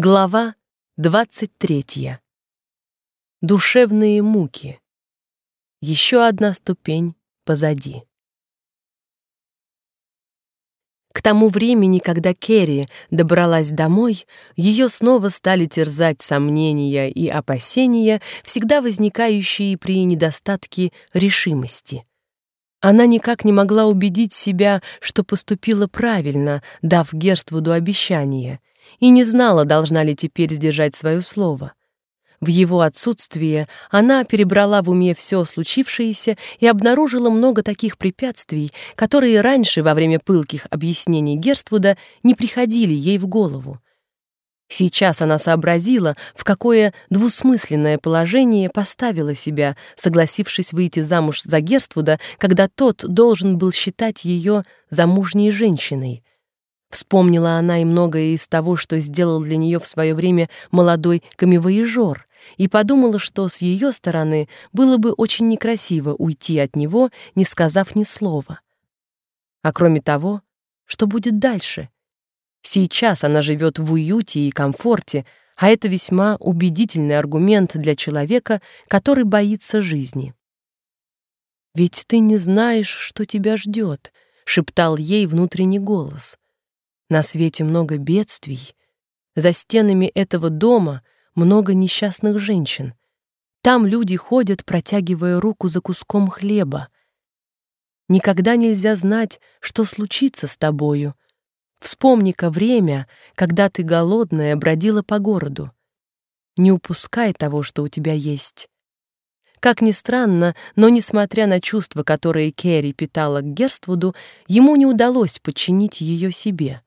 Глава 23. Душевные муки. Еще одна ступень позади. К тому времени, когда Керри добралась домой, ее снова стали терзать сомнения и опасения, всегда возникающие при недостатке решимости. Она никак не могла убедить себя, что поступила правильно, дав Герствуду обещание — и не знала, должна ли теперь сдержать свое слово. В его отсутствие она перебрала в уме все случившееся и обнаружила много таких препятствий, которые раньше, во время пылких объяснений Герствуда, не приходили ей в голову. Сейчас она сообразила, в какое двусмысленное положение поставила себя, согласившись выйти замуж за Герствуда, когда тот должен был считать ее замужней женщиной, Вспомнила она и многое из того, что сделал для нее в свое время молодой камевояжер, и подумала, что с ее стороны было бы очень некрасиво уйти от него, не сказав ни слова. А кроме того, что будет дальше? Сейчас она живет в уюте и комфорте, а это весьма убедительный аргумент для человека, который боится жизни. «Ведь ты не знаешь, что тебя ждет», — шептал ей внутренний голос — на свете много бедствий. За стенами этого дома много несчастных женщин. Там люди ходят, протягивая руку за куском хлеба. Никогда нельзя знать, что случится с тобою. Вспомни-ка время, когда ты голодная бродила по городу. Не упускай того, что у тебя есть. Как ни странно, но несмотря на чувства, которые Керри питала к Герствуду, ему не удалось подчинить ее себе.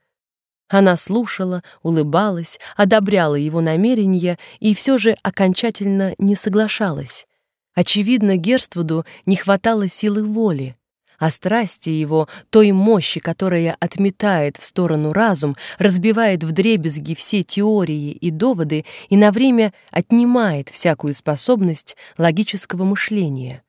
Она слушала, улыбалась, одобряла его намерения и все же окончательно не соглашалась. Очевидно, Герствуду не хватало силы воли, а страсти его, той мощи, которая отметает в сторону разум, разбивает вдребезги все теории и доводы и на время отнимает всякую способность логического мышления.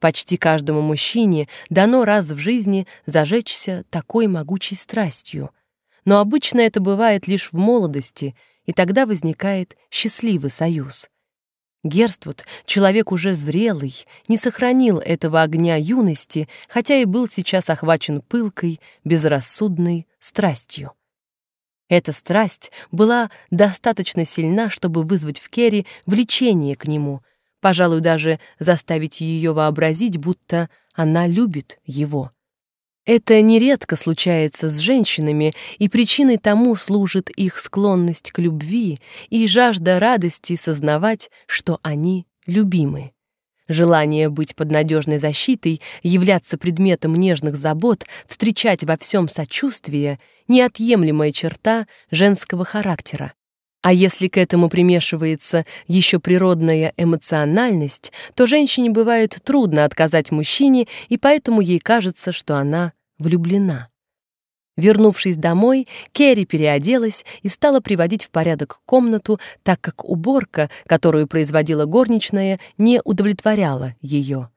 Почти каждому мужчине дано раз в жизни зажечься такой могучей страстью — но обычно это бывает лишь в молодости, и тогда возникает счастливый союз. Герствуд, человек уже зрелый, не сохранил этого огня юности, хотя и был сейчас охвачен пылкой, безрассудной страстью. Эта страсть была достаточно сильна, чтобы вызвать в Керри влечение к нему, пожалуй, даже заставить ее вообразить, будто она любит его. Это нередко случается с женщинами, и причиной тому служит их склонность к любви и жажда радости сознавать, что они любимы. Желание быть под надежной защитой, являться предметом нежных забот, встречать во всем сочувствие — неотъемлемая черта женского характера. А если к этому примешивается еще природная эмоциональность, то женщине бывает трудно отказать мужчине, и поэтому ей кажется, что она влюблена. Вернувшись домой, Керри переоделась и стала приводить в порядок комнату, так как уборка, которую производила горничная, не удовлетворяла ее.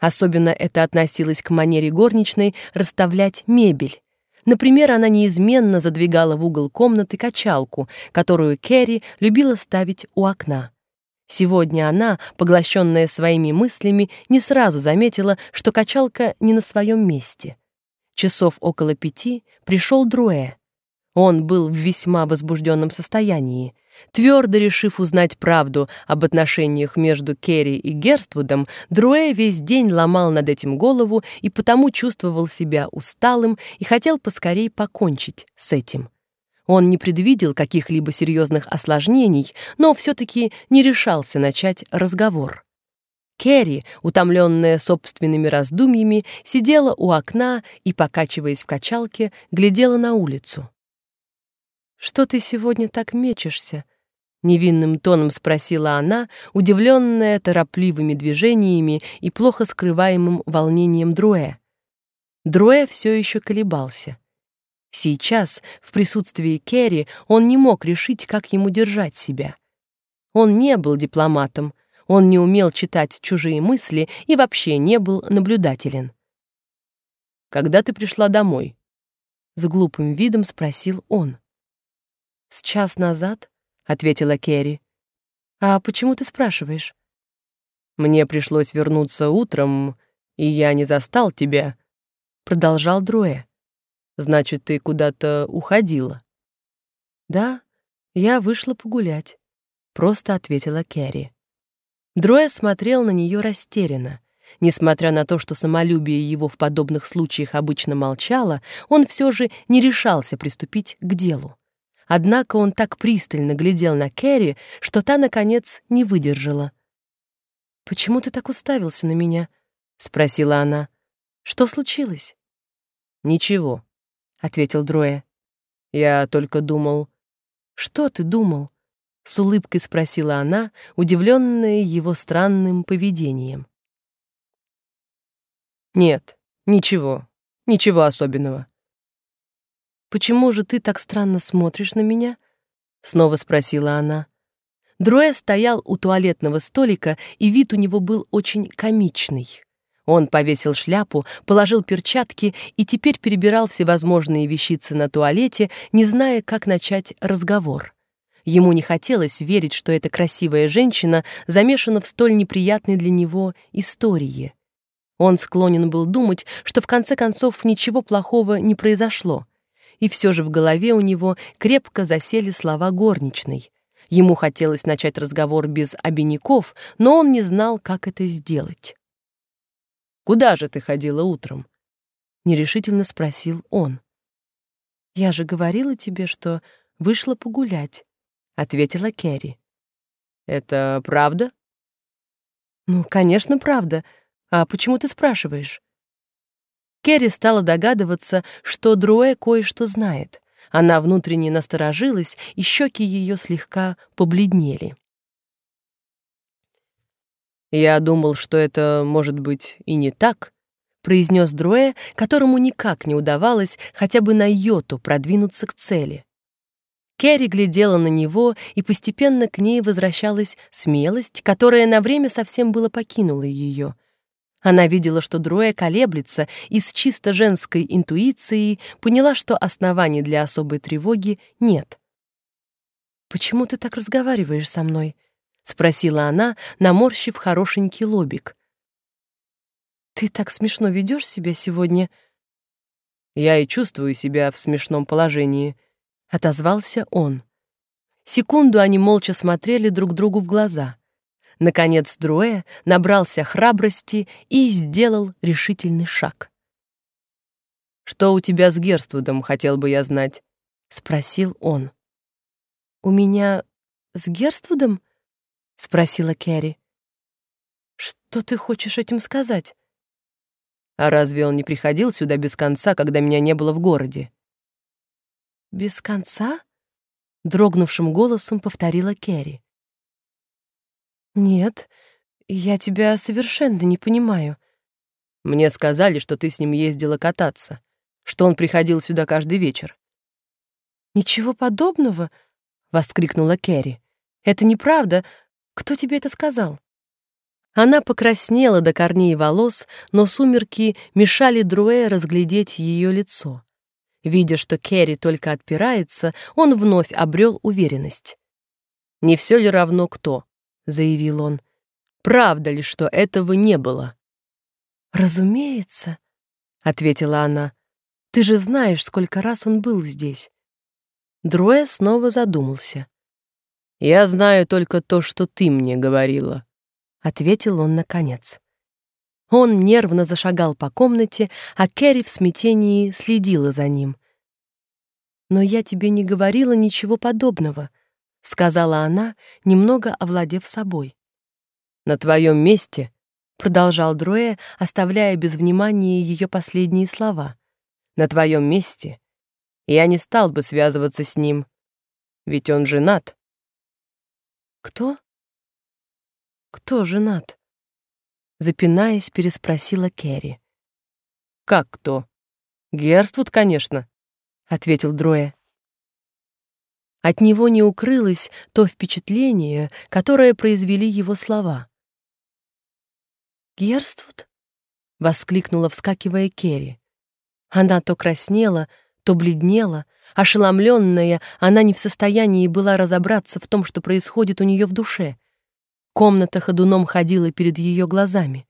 Особенно это относилось к манере горничной расставлять мебель. Например, она неизменно задвигала в угол комнаты качалку, которую Керри любила ставить у окна. Сегодня она, поглощенная своими мыслями, не сразу заметила, что качалка не на своем месте. Часов около пяти пришел Друэ. Он был в весьма возбужденном состоянии. Твердо решив узнать правду об отношениях между Керри и Герствудом, Друэ весь день ломал над этим голову и потому чувствовал себя усталым и хотел поскорей покончить с этим. Он не предвидел каких-либо серьезных осложнений, но все-таки не решался начать разговор. Керри, утомленная собственными раздумьями, сидела у окна и, покачиваясь в качалке, глядела на улицу. «Что ты сегодня так мечешься?» — невинным тоном спросила она, удивленная торопливыми движениями и плохо скрываемым волнением Друэ. Друэ все еще колебался. Сейчас, в присутствии Керри, он не мог решить, как ему держать себя. Он не был дипломатом, он не умел читать чужие мысли и вообще не был наблюдателен. «Когда ты пришла домой?» С глупым видом спросил он. «С час назад», — ответила Керри. «А почему ты спрашиваешь?» «Мне пришлось вернуться утром, и я не застал тебя», — продолжал Друэ. «Значит, ты куда-то уходила?» «Да, я вышла погулять», — просто ответила Керри. Друэ смотрел на нее растерянно. Несмотря на то, что самолюбие его в подобных случаях обычно молчало, он все же не решался приступить к делу. Однако он так пристально глядел на Кэрри, что та, наконец, не выдержала. «Почему ты так уставился на меня?» — спросила она. «Что случилось?» «Ничего», — ответил Дроя. «Я только думал...» «Что ты думал?» — с улыбкой спросила она, удивленная его странным поведением. «Нет, ничего, ничего особенного». «Почему же ты так странно смотришь на меня?» — снова спросила она. Дроя стоял у туалетного столика, и вид у него был очень комичный. Он повесил шляпу, положил перчатки и теперь перебирал всевозможные вещицы на туалете, не зная, как начать разговор. Ему не хотелось верить, что эта красивая женщина замешана в столь неприятной для него истории. Он склонен был думать, что в конце концов ничего плохого не произошло. И все же в голове у него крепко засели слова горничной. Ему хотелось начать разговор без обиняков, но он не знал, как это сделать. Куда же ты ходила утром? нерешительно спросил он. Я же говорила тебе, что вышла погулять, ответила Кэрри. Это правда? Ну, конечно, правда. А почему ты спрашиваешь? Кэрри стала догадываться, что Друэ кое-что знает. Она внутренне насторожилась, и щеки ее слегка побледнели. «Я думал, что это, может быть, и не так», — произнес Друэ, которому никак не удавалось хотя бы на йоту продвинуться к цели. Керри глядела на него, и постепенно к ней возвращалась смелость, которая на время совсем было покинула ее. Она видела, что Друэ колеблется, и с чисто женской интуицией поняла, что оснований для особой тревоги нет. «Почему ты так разговариваешь со мной?» — спросила она, наморщив хорошенький лобик. «Ты так смешно ведешь себя сегодня». «Я и чувствую себя в смешном положении», — отозвался он. Секунду они молча смотрели друг другу в глаза. Наконец Друэ набрался храбрости и сделал решительный шаг. «Что у тебя с Герствудом, хотел бы я знать?» — спросил он. «У меня с Герствудом?» — спросила Кэрри. «Что ты хочешь этим сказать?» «А разве он не приходил сюда без конца, когда меня не было в городе?» «Без конца?» — дрогнувшим голосом повторила Кэрри. «Нет, я тебя совершенно не понимаю». «Мне сказали, что ты с ним ездила кататься, что он приходил сюда каждый вечер». «Ничего подобного!» — воскликнула Кэрри. «Это неправда. Кто тебе это сказал?» Она покраснела до корней волос, но сумерки мешали Друэ разглядеть ее лицо. Видя, что Керри только отпирается, он вновь обрел уверенность. «Не все ли равно кто?» — заявил он. «Правда ли, что этого не было?» «Разумеется», — ответила она. «Ты же знаешь, сколько раз он был здесь». Друэ снова задумался. «Я знаю только то, что ты мне говорила», — ответил он наконец. Он нервно зашагал по комнате, а Кэрри в смятении следила за ним. «Но я тебе не говорила ничего подобного», — сказала она, немного овладев собой. «На твоем месте», — продолжал Дроэ, оставляя без внимания ее последние слова, «на твоем месте я не стал бы связываться с ним, ведь он женат». «Кто? Кто женат?» Запинаясь, переспросила Кэрри. «Как кто? Герствуд, конечно», — ответил Дроя. От него не укрылось то впечатление, которое произвели его слова. «Герствуд?» — воскликнула, вскакивая Керри. Она то краснела, то бледнела, Ошеломленная, она не в состоянии была разобраться в том, что происходит у нее в душе. Комната ходуном ходила перед ее глазами.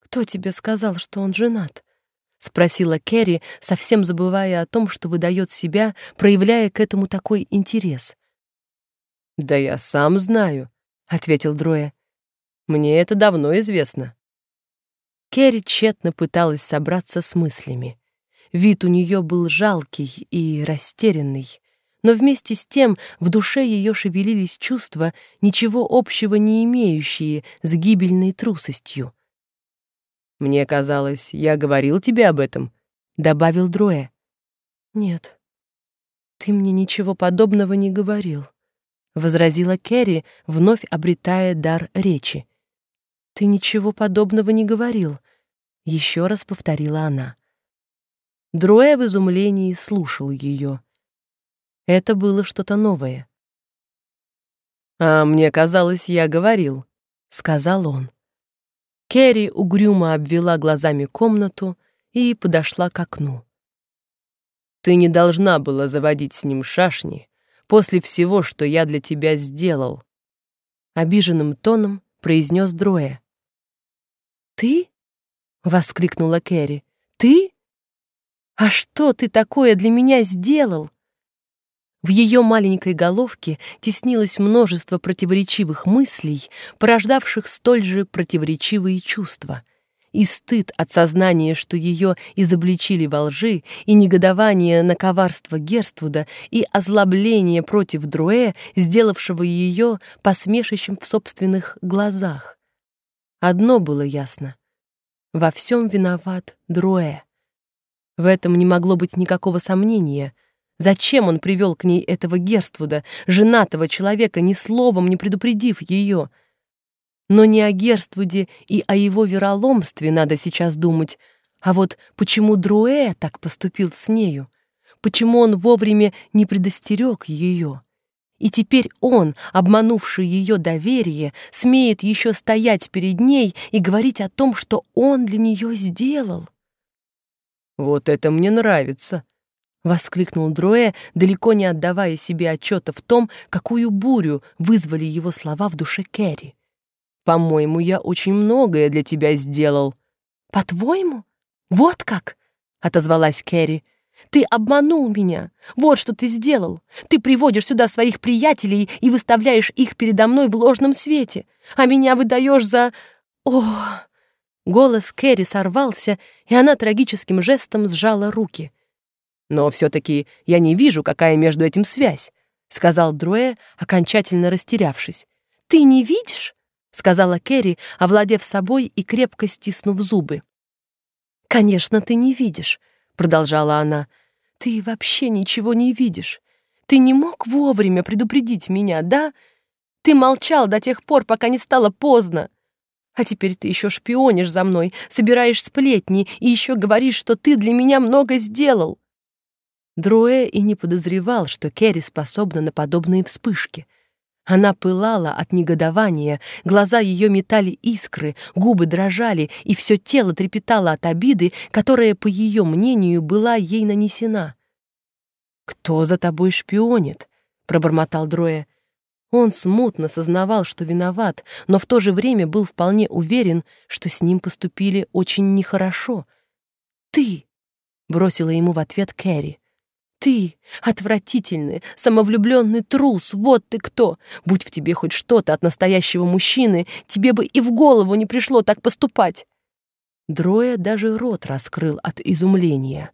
«Кто тебе сказал, что он женат?» — спросила Кэрри, совсем забывая о том, что выдает себя, проявляя к этому такой интерес. «Да я сам знаю», — ответил Дроя. «Мне это давно известно». Керри тщетно пыталась собраться с мыслями. Вид у нее был жалкий и растерянный, но вместе с тем в душе ее шевелились чувства, ничего общего не имеющие с гибельной трусостью. «Мне казалось, я говорил тебе об этом», — добавил Дроэ. «Нет, ты мне ничего подобного не говорил», — возразила Керри, вновь обретая дар речи. «Ты ничего подобного не говорил», — еще раз повторила она. Друэ в изумлении слушал ее. Это было что-то новое. «А мне казалось, я говорил», — сказал он. Керри угрюмо обвела глазами комнату и подошла к окну. «Ты не должна была заводить с ним шашни после всего, что я для тебя сделал», — обиженным тоном произнес Дроя. «Ты?» — воскликнула Кэрри. «Ты? А что ты такое для меня сделал?» В ее маленькой головке теснилось множество противоречивых мыслей, порождавших столь же противоречивые чувства. И стыд от сознания, что ее изобличили во лжи, и негодование на коварство Герствуда, и озлобление против Друэ, сделавшего ее посмешищем в собственных глазах. Одно было ясно. Во всем виноват Друэ. В этом не могло быть никакого сомнения. Зачем он привел к ней этого Герствуда, женатого человека, ни словом не предупредив ее? Но не о Герствуде и о его вероломстве надо сейчас думать, а вот почему Друэ так поступил с нею? Почему он вовремя не предостерег ее? И теперь он, обманувший ее доверие, смеет еще стоять перед ней и говорить о том, что он для нее сделал. «Вот это мне нравится!» — воскликнул Дроэ, далеко не отдавая себе отчета в том, какую бурю вызвали его слова в душе Кэрри. «По-моему, я очень многое для тебя сделал». «По-твоему? Вот как?» — отозвалась Кэрри. Ты обманул меня. Вот что ты сделал. Ты приводишь сюда своих приятелей и выставляешь их передо мной в ложном свете, а меня выдаешь за... О! Голос Кэрри сорвался, и она трагическим жестом сжала руки. «Но все-таки я не вижу, какая между этим связь», — сказал Друэ, окончательно растерявшись. «Ты не видишь?» — сказала Кэрри, овладев собой и крепко стиснув зубы. «Конечно, ты не видишь», — продолжала она. «Ты вообще ничего не видишь. Ты не мог вовремя предупредить меня, да? Ты молчал до тех пор, пока не стало поздно. А теперь ты еще шпионишь за мной, собираешь сплетни и еще говоришь, что ты для меня много сделал». Друэ и не подозревал, что Керри способна на подобные вспышки. Она пылала от негодования, глаза ее метали искры, губы дрожали, и все тело трепетало от обиды, которая, по ее мнению, была ей нанесена. «Кто за тобой шпионит?» — пробормотал Дроя. Он смутно сознавал, что виноват, но в то же время был вполне уверен, что с ним поступили очень нехорошо. «Ты!» — бросила ему в ответ Кэрри. «Ты, отвратительный, самовлюбленный трус, вот ты кто! Будь в тебе хоть что-то от настоящего мужчины, тебе бы и в голову не пришло так поступать!» Дроя даже рот раскрыл от изумления.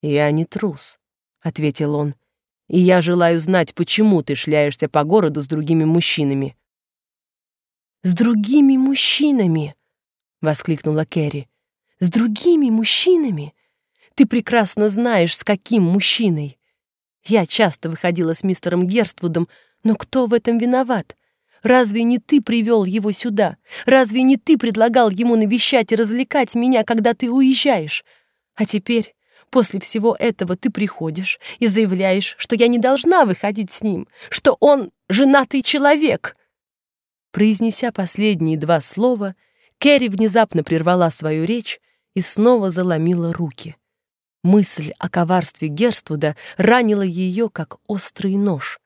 «Я не трус», — ответил он и я желаю знать, почему ты шляешься по городу с другими мужчинами». «С другими мужчинами!» — воскликнула Кэрри. «С другими мужчинами? Ты прекрасно знаешь, с каким мужчиной. Я часто выходила с мистером Герствудом, но кто в этом виноват? Разве не ты привел его сюда? Разве не ты предлагал ему навещать и развлекать меня, когда ты уезжаешь? А теперь После всего этого ты приходишь и заявляешь, что я не должна выходить с ним, что он женатый человек. Произнеся последние два слова, Кэрри внезапно прервала свою речь и снова заломила руки. Мысль о коварстве Герствуда ранила ее, как острый нож.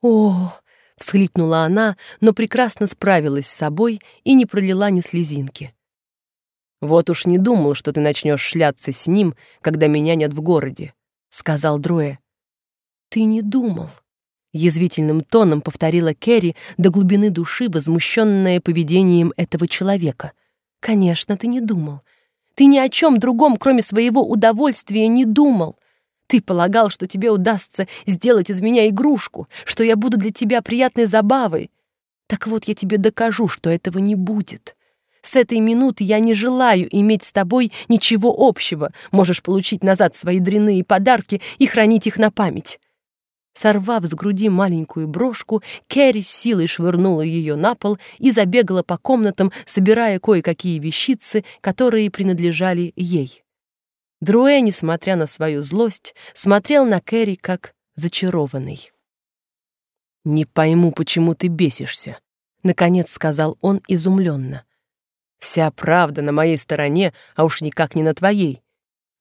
«О!» — всхлипнула она, но прекрасно справилась с собой и не пролила ни слезинки. «Вот уж не думал, что ты начнешь шляться с ним, когда меня нет в городе», — сказал Дроэ. «Ты не думал», — язвительным тоном повторила Керри до глубины души, возмущенная поведением этого человека. «Конечно, ты не думал. Ты ни о чем другом, кроме своего удовольствия, не думал. Ты полагал, что тебе удастся сделать из меня игрушку, что я буду для тебя приятной забавой. Так вот, я тебе докажу, что этого не будет. С этой минуты я не желаю иметь с тобой ничего общего. Можешь получить назад свои дрянные подарки и хранить их на память». Сорвав с груди маленькую брошку, Кэрри силой швырнула ее на пол и забегала по комнатам, собирая кое-какие вещицы, которые принадлежали ей. Друэ, несмотря на свою злость, смотрел на Кэрри как зачарованный. «Не пойму, почему ты бесишься», — наконец сказал он изумленно. Вся правда на моей стороне, а уж никак не на твоей.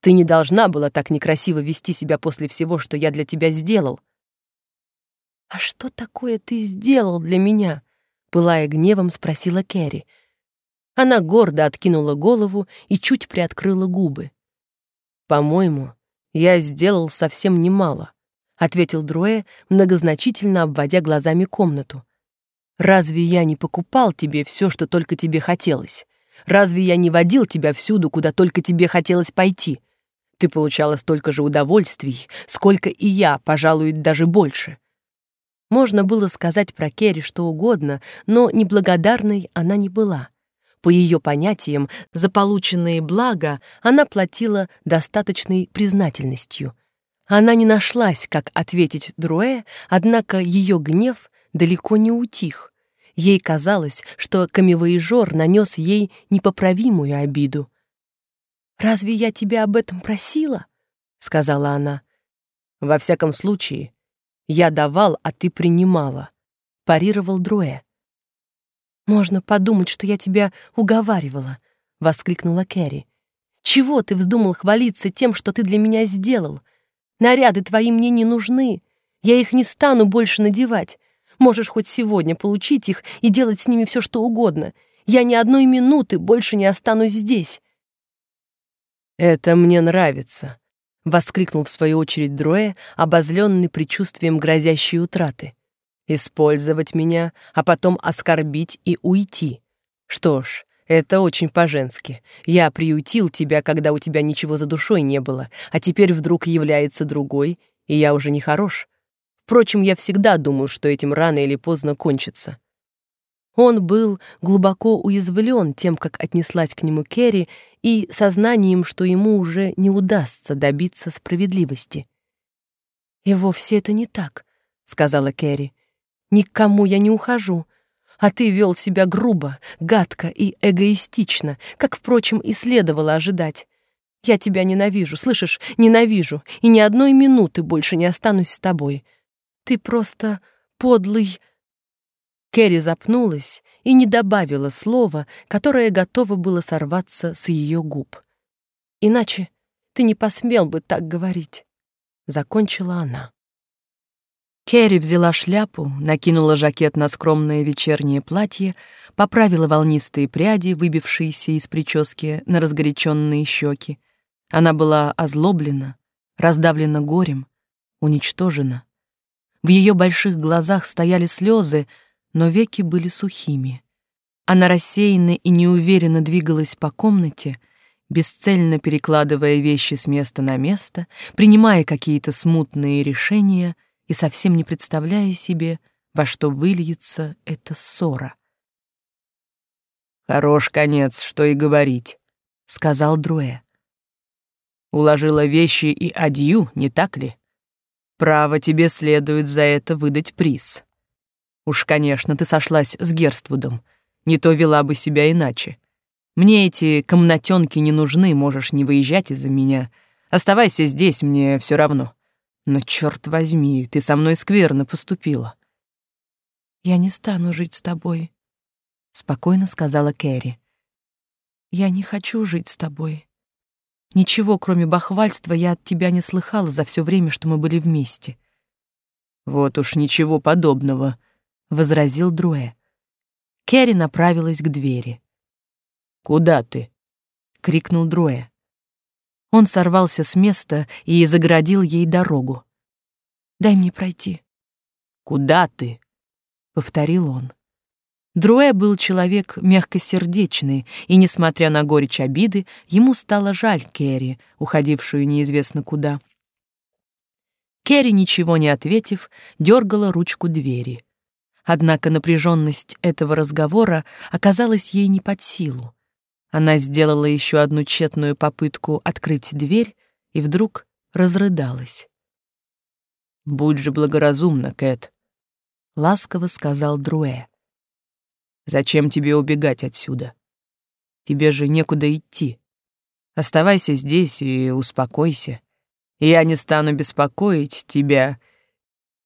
Ты не должна была так некрасиво вести себя после всего, что я для тебя сделал. «А что такое ты сделал для меня?» — пылая гневом, спросила Кэрри. Она гордо откинула голову и чуть приоткрыла губы. «По-моему, я сделал совсем немало», — ответил Друэ, многозначительно обводя глазами комнату. «Разве я не покупал тебе все, что только тебе хотелось? Разве я не водил тебя всюду, куда только тебе хотелось пойти? Ты получала столько же удовольствий, сколько и я, пожалуй, даже больше». Можно было сказать про Керри что угодно, но неблагодарной она не была. По ее понятиям, за полученные блага она платила достаточной признательностью. Она не нашлась, как ответить Друэ, однако ее гнев далеко не утих. Ей казалось, что камевоежор нанес ей непоправимую обиду. «Разве я тебя об этом просила?» — сказала она. «Во всяком случае, я давал, а ты принимала», — парировал Друэ. «Можно подумать, что я тебя уговаривала», — воскликнула Кэрри. «Чего ты вздумал хвалиться тем, что ты для меня сделал? Наряды твои мне не нужны. Я их не стану больше надевать. Можешь хоть сегодня получить их и делать с ними все, что угодно. Я ни одной минуты больше не останусь здесь». «Это мне нравится», — воскликнул в свою очередь Дроэ, обозленный предчувствием грозящей утраты. «Использовать меня, а потом оскорбить и уйти. Что ж, это очень по-женски. Я приютил тебя, когда у тебя ничего за душой не было, а теперь вдруг является другой, и я уже не хорош. Впрочем, я всегда думал, что этим рано или поздно кончится. Он был глубоко уязвлен тем, как отнеслась к нему Керри, и сознанием, что ему уже не удастся добиться справедливости. «И вовсе это не так», — сказала Керри. «Ни к кому я не ухожу, а ты вел себя грубо, гадко и эгоистично, как, впрочем, и следовало ожидать. Я тебя ненавижу, слышишь, ненавижу, и ни одной минуты больше не останусь с тобой. Ты просто подлый...» Кэрри запнулась и не добавила слова, которое готово было сорваться с ее губ. «Иначе ты не посмел бы так говорить», — закончила она. Кэрри взяла шляпу, накинула жакет на скромное вечернее платье, поправила волнистые пряди, выбившиеся из прически на разгоряченные щеки. Она была озлоблена, раздавлена горем, уничтожена. В ее больших глазах стояли слезы, но веки были сухими. Она рассеянно и неуверенно двигалась по комнате, бесцельно перекладывая вещи с места на место, принимая какие-то смутные решения и совсем не представляя себе, во что выльется эта ссора. «Хорош конец, что и говорить», — сказал Друэ. «Уложила вещи и адью, не так ли?» Право, тебе следует за это выдать приз. Уж, конечно, ты сошлась с Герствудом. Не то вела бы себя иначе. Мне эти комнатенки не нужны, можешь не выезжать из-за меня. Оставайся здесь, мне все равно. Но, черт возьми, ты со мной скверно поступила. «Я не стану жить с тобой», — спокойно сказала Кэрри. «Я не хочу жить с тобой. Ничего, кроме бахвальства, я от тебя не слыхала за все время, что мы были вместе. Вот уж ничего подобного, возразил Друэ. Керри направилась к двери. Куда ты? крикнул Друэ. Он сорвался с места и загородил ей дорогу. Дай мне пройти. Куда ты? повторил он. Друэ был человек мягкосердечный, и, несмотря на горечь обиды, ему стало жаль Керри, уходившую неизвестно куда. Керри, ничего не ответив, дергала ручку двери. Однако напряженность этого разговора оказалась ей не под силу. Она сделала еще одну тщетную попытку открыть дверь и вдруг разрыдалась. «Будь же благоразумна, Кэт», — ласково сказал Друэ. Зачем тебе убегать отсюда? Тебе же некуда идти. Оставайся здесь и успокойся. Я не стану беспокоить тебя.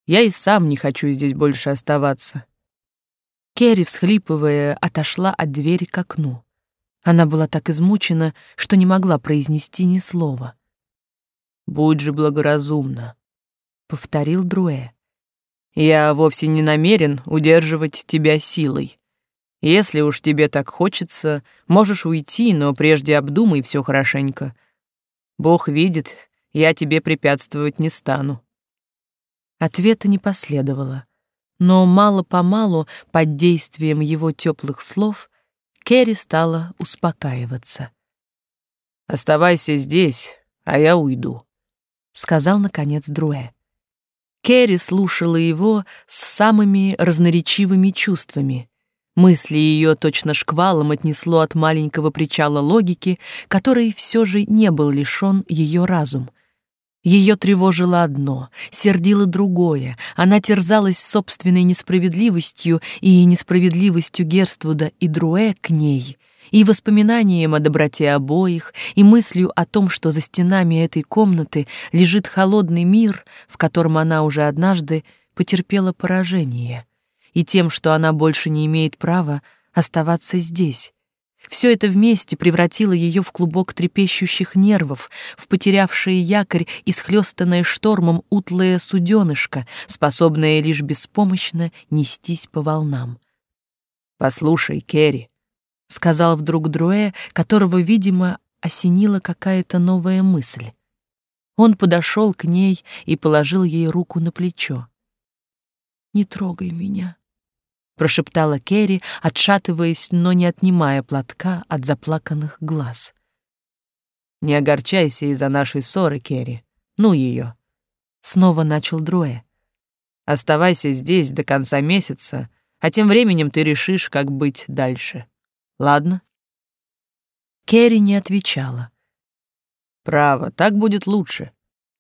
Я и сам не хочу здесь больше оставаться. Керри, всхлипывая, отошла от двери к окну. Она была так измучена, что не могла произнести ни слова. «Будь же благоразумна», — повторил Друэ. «Я вовсе не намерен удерживать тебя силой. Если уж тебе так хочется, можешь уйти, но прежде обдумай все хорошенько. Бог видит, я тебе препятствовать не стану. Ответа не последовало, но мало-помалу, под действием его теплых слов, Керри стала успокаиваться. «Оставайся здесь, а я уйду», — сказал, наконец, Друэ. Керри слушала его с самыми разноречивыми чувствами — Мысли ее точно шквалом отнесло от маленького причала логики, который все же не был лишен ее разум. Ее тревожило одно, сердило другое, она терзалась собственной несправедливостью и несправедливостью Герствуда и Друэ к ней, и воспоминанием о доброте обоих, и мыслью о том, что за стенами этой комнаты лежит холодный мир, в котором она уже однажды потерпела поражение — и тем, что она больше не имеет права оставаться здесь. Все это вместе превратило ее в клубок трепещущих нервов, в потерявшее якорь и схлёстанное штормом утлое суденышко, способное лишь беспомощно нестись по волнам. «Послушай, Керри», — сказал вдруг Друэ, которого, видимо, осенила какая-то новая мысль. Он подошел к ней и положил ей руку на плечо. «Не трогай меня», прошептала Керри, отшатываясь, но не отнимая платка от заплаканных глаз. Не огорчайся из-за нашей ссоры, Керри. Ну ее. Снова начал Друэ. Оставайся здесь до конца месяца, а тем временем ты решишь, как быть дальше. Ладно? Керри не отвечала. Право, так будет лучше,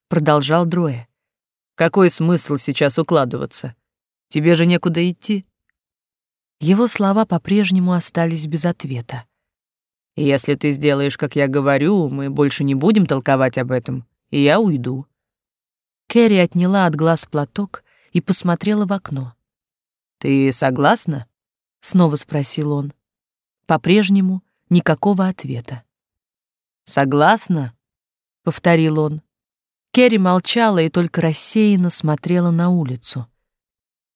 продолжал Друэ. Какой смысл сейчас укладываться? Тебе же некуда идти. Его слова по-прежнему остались без ответа. «Если ты сделаешь, как я говорю, мы больше не будем толковать об этом, и я уйду». Кэрри отняла от глаз платок и посмотрела в окно. «Ты согласна?» — снова спросил он. По-прежнему никакого ответа. «Согласна?» — повторил он. Керри молчала и только рассеянно смотрела на улицу.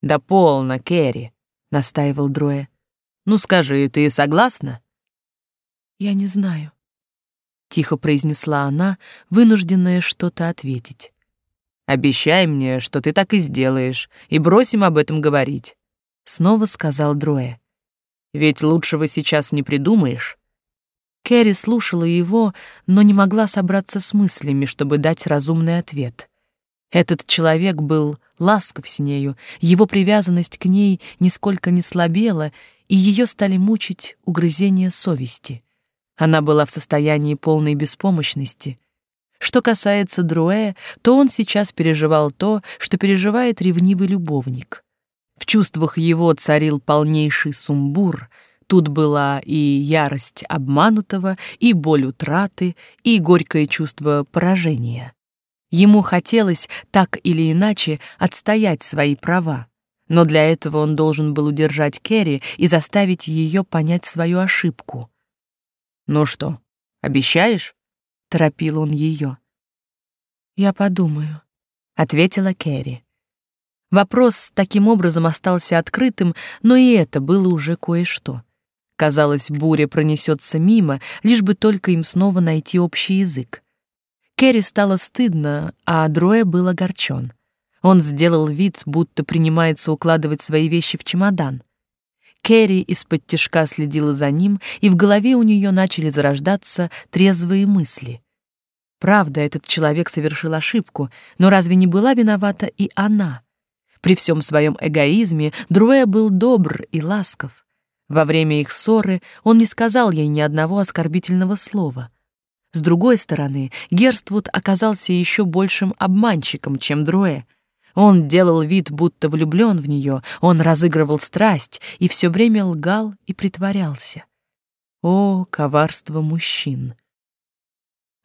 «Да полно, Керри!» — настаивал Дроя. «Ну скажи, ты согласна?» «Я не знаю», — тихо произнесла она, вынужденная что-то ответить. «Обещай мне, что ты так и сделаешь, и бросим об этом говорить», — снова сказал Дроя. «Ведь лучшего сейчас не придумаешь». Кэрри слушала его, но не могла собраться с мыслями, чтобы дать разумный ответ. Этот человек был ласков с нею, его привязанность к ней нисколько не слабела, и ее стали мучить угрызения совести. Она была в состоянии полной беспомощности. Что касается Друэ, то он сейчас переживал то, что переживает ревнивый любовник. В чувствах его царил полнейший сумбур — Тут была и ярость обманутого, и боль утраты, и горькое чувство поражения. Ему хотелось так или иначе отстоять свои права, но для этого он должен был удержать Керри и заставить ее понять свою ошибку. «Ну что, обещаешь?» — торопил он ее. «Я подумаю», — ответила Кэрри. Вопрос таким образом остался открытым, но и это было уже кое-что. Казалось, буря пронесется мимо, лишь бы только им снова найти общий язык. Кэрри стало стыдно, а Дроя был огорчен. Он сделал вид, будто принимается укладывать свои вещи в чемодан. Кэрри из-под тишка следила за ним, и в голове у нее начали зарождаться трезвые мысли. Правда, этот человек совершил ошибку, но разве не была виновата и она? При всем своем эгоизме Друэ был добр и ласков. Во время их ссоры он не сказал ей ни одного оскорбительного слова. С другой стороны, Герствуд оказался еще большим обманщиком, чем Друэ. Он делал вид, будто влюблен в нее, он разыгрывал страсть и все время лгал и притворялся. О, коварство мужчин!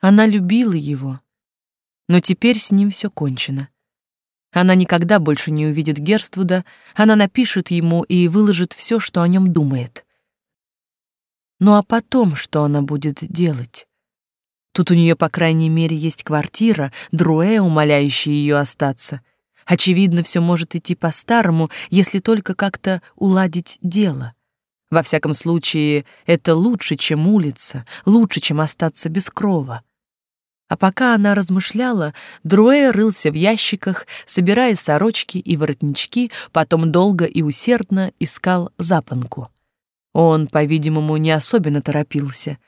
Она любила его, но теперь с ним все кончено. Она никогда больше не увидит Герствуда, она напишет ему и выложит все, что о нем думает. Ну а потом что она будет делать? Тут у нее, по крайней мере, есть квартира, Друэ, умоляющая ее остаться. Очевидно, все может идти по-старому, если только как-то уладить дело. Во всяком случае, это лучше, чем улица, лучше, чем остаться без крова. А пока она размышляла, Друэ рылся в ящиках, собирая сорочки и воротнички, потом долго и усердно искал запонку. Он, по-видимому, не особенно торопился.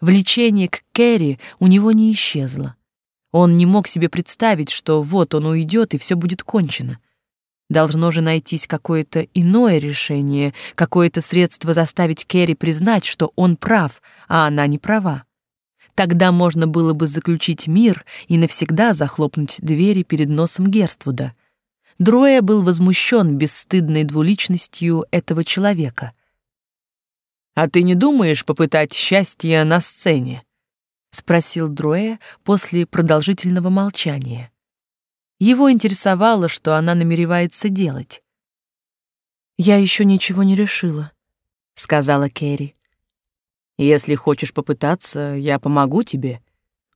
Влечение к Кэрри у него не исчезло. Он не мог себе представить, что вот он уйдет и все будет кончено. Должно же найтись какое-то иное решение, какое-то средство заставить Кэрри признать, что он прав, а она не права. Тогда можно было бы заключить мир и навсегда захлопнуть двери перед носом Герствуда. Дроя был возмущен бесстыдной двуличностью этого человека. «А ты не думаешь попытать счастье на сцене?» — спросил Дроя после продолжительного молчания. Его интересовало, что она намеревается делать. «Я еще ничего не решила», — сказала Кэрри. Если хочешь попытаться, я помогу тебе.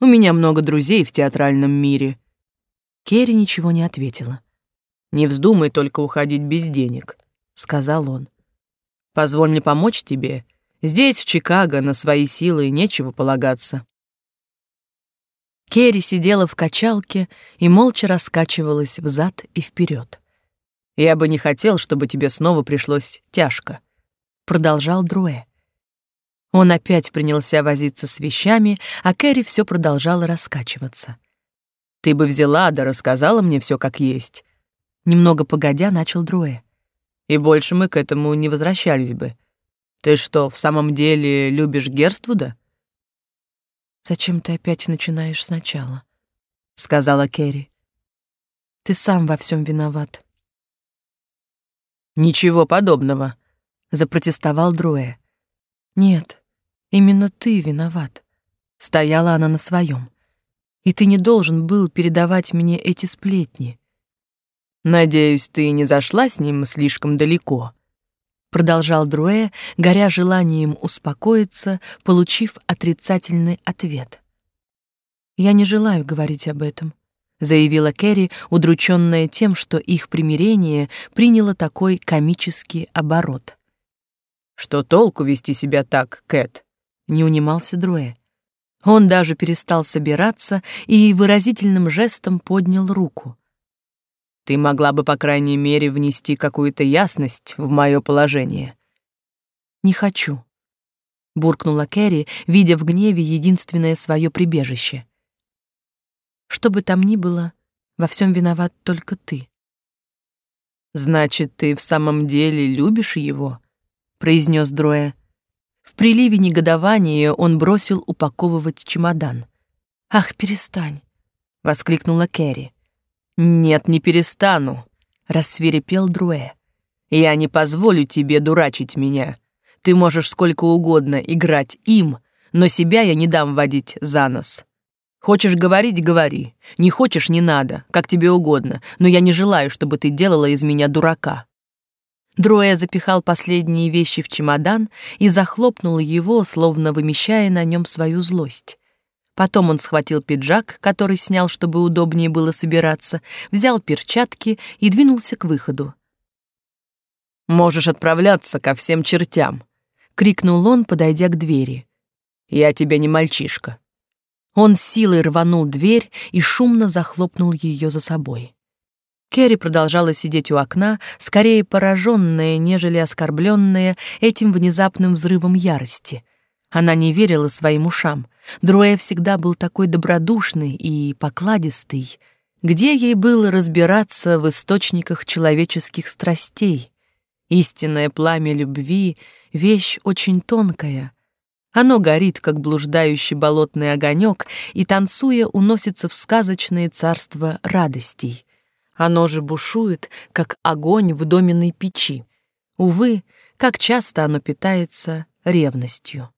У меня много друзей в театральном мире». Керри ничего не ответила. «Не вздумай только уходить без денег», — сказал он. «Позволь мне помочь тебе. Здесь, в Чикаго, на свои силы нечего полагаться». Керри сидела в качалке и молча раскачивалась взад и вперед. «Я бы не хотел, чтобы тебе снова пришлось тяжко», — продолжал Друэ. Он опять принялся возиться с вещами, а Кэрри все продолжала раскачиваться. «Ты бы взяла да рассказала мне все как есть». Немного погодя начал Друэ. «И больше мы к этому не возвращались бы. Ты что, в самом деле любишь Герствуда?» «Зачем ты опять начинаешь сначала?» — сказала Кэрри. «Ты сам во всем виноват». «Ничего подобного», — запротестовал Друэ. «Нет, Именно ты виноват. Стояла она на своем. И ты не должен был передавать мне эти сплетни. Надеюсь, ты не зашла с ним слишком далеко, продолжал Друэ, горя желанием успокоиться, получив отрицательный ответ. Я не желаю говорить об этом, заявила Кэрри, удрученная тем, что их примирение приняло такой комический оборот. Что толку вести себя так, Кэт? не унимался Друэ. Он даже перестал собираться и выразительным жестом поднял руку. Ты могла бы, по крайней мере, внести какую-то ясность в мое положение. Не хочу, буркнула Кэрри, видя в гневе единственное свое прибежище. Что бы там ни было, во всем виноват только ты. Значит, ты в самом деле любишь его, произнес Дроя. В приливе негодования он бросил упаковывать чемодан. «Ах, перестань!» — воскликнула Кэрри. «Нет, не перестану!» — рассверепел Друэ. «Я не позволю тебе дурачить меня. Ты можешь сколько угодно играть им, но себя я не дам водить за нос. Хочешь говорить — говори. Не хочешь — не надо, как тебе угодно, но я не желаю, чтобы ты делала из меня дурака». Дроя запихал последние вещи в чемодан и захлопнул его, словно вымещая на нем свою злость. Потом он схватил пиджак, который снял, чтобы удобнее было собираться, взял перчатки и двинулся к выходу. «Можешь отправляться ко всем чертям», — крикнул он, подойдя к двери. «Я тебе не мальчишка». Он силой рванул дверь и шумно захлопнул ее за собой. Керри продолжала сидеть у окна, скорее пораженная, нежели оскорбленная этим внезапным взрывом ярости. Она не верила своим ушам. Друэ всегда был такой добродушный и покладистый. Где ей было разбираться в источниках человеческих страстей? Истинное пламя любви — вещь очень тонкая. Оно горит, как блуждающий болотный огонек, и, танцуя, уносится в сказочное царство радостей. Оно же бушует, как огонь в доменной печи. Увы, как часто оно питается ревностью.